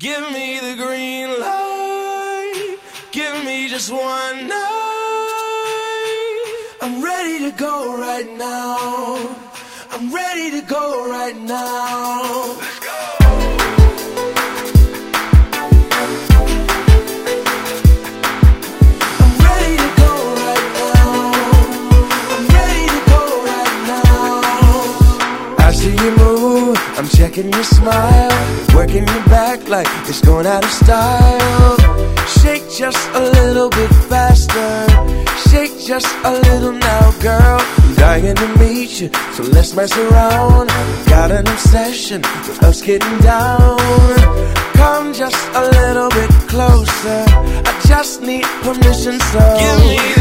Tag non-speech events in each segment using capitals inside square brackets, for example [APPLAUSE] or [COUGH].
Give me the green light. Give me just one night. I'm ready to go right now. I'm ready to go right now. Checking your smile. Working your back like it's going out of style. Shake just a little bit faster. Shake just a little now, girl. I'm dying to meet you, so let's mess around. Got an obsession with us getting down. Come just a little bit closer. I just need permission, so give me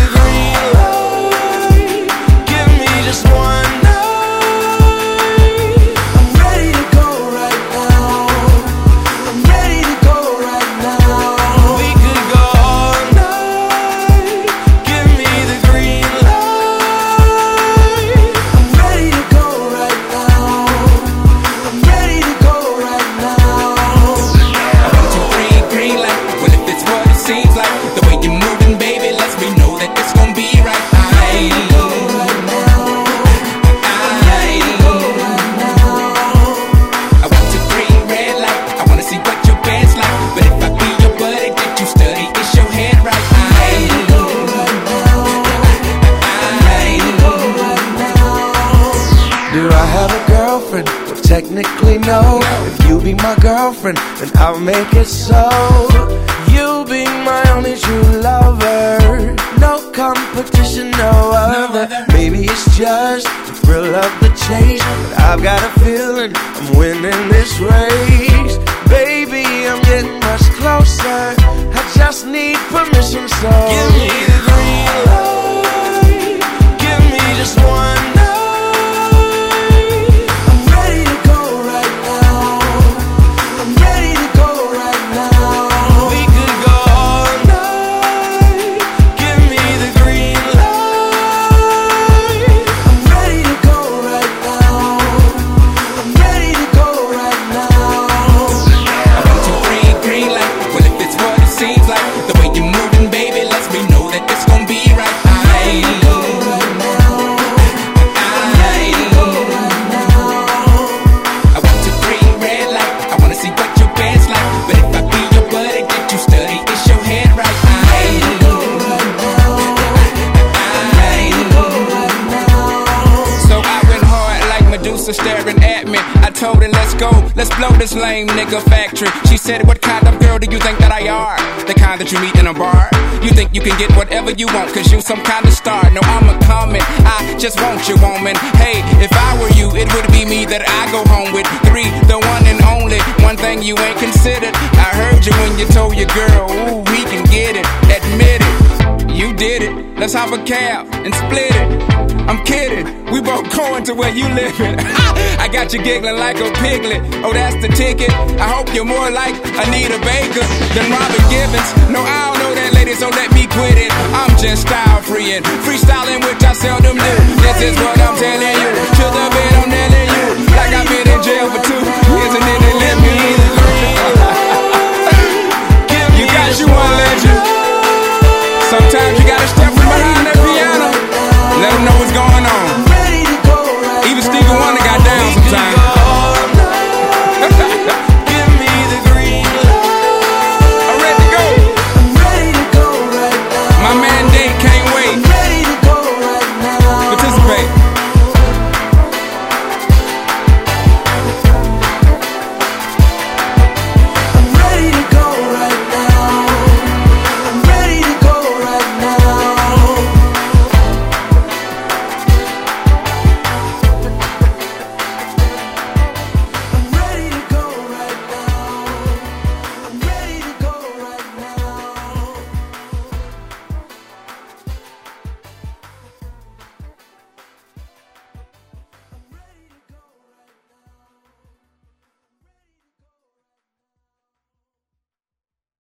Do I have a girlfriend? Well, technically, no. If you be my girlfriend, then I'll make it so. You'll be my only true lover. No competition, no other. Maybe it's just the thrill of the chase. But I've got a feeling I'm winning this race. Baby, I'm getting much closer. I just need permission, so. Give me the green like staring at me. I told her, let's go, let's blow this lame nigga factory. She said, What kind of girl do you think that I are? The kind that you meet in a bar. You think you can get whatever you want, cause you some kind of star. No, I'm a comet. I just want you, woman. Hey, if I were you, it would be me that I go home with. Three, the one and only. One thing you ain't considered. I heard you when you told your girl, Ooh, we can get it. Admit it. You did it. Let's hop a cab and split it. I'm kidding. We both going to where you living. [LAUGHS] I got you giggling like a piglet. Oh, that's the ticket. I hope you're more like Anita Baker than Robin Givens. No, I don't know that lady, so let me quit it. I'm just style freeing, freestyling, which I seldom do. This is what I'm telling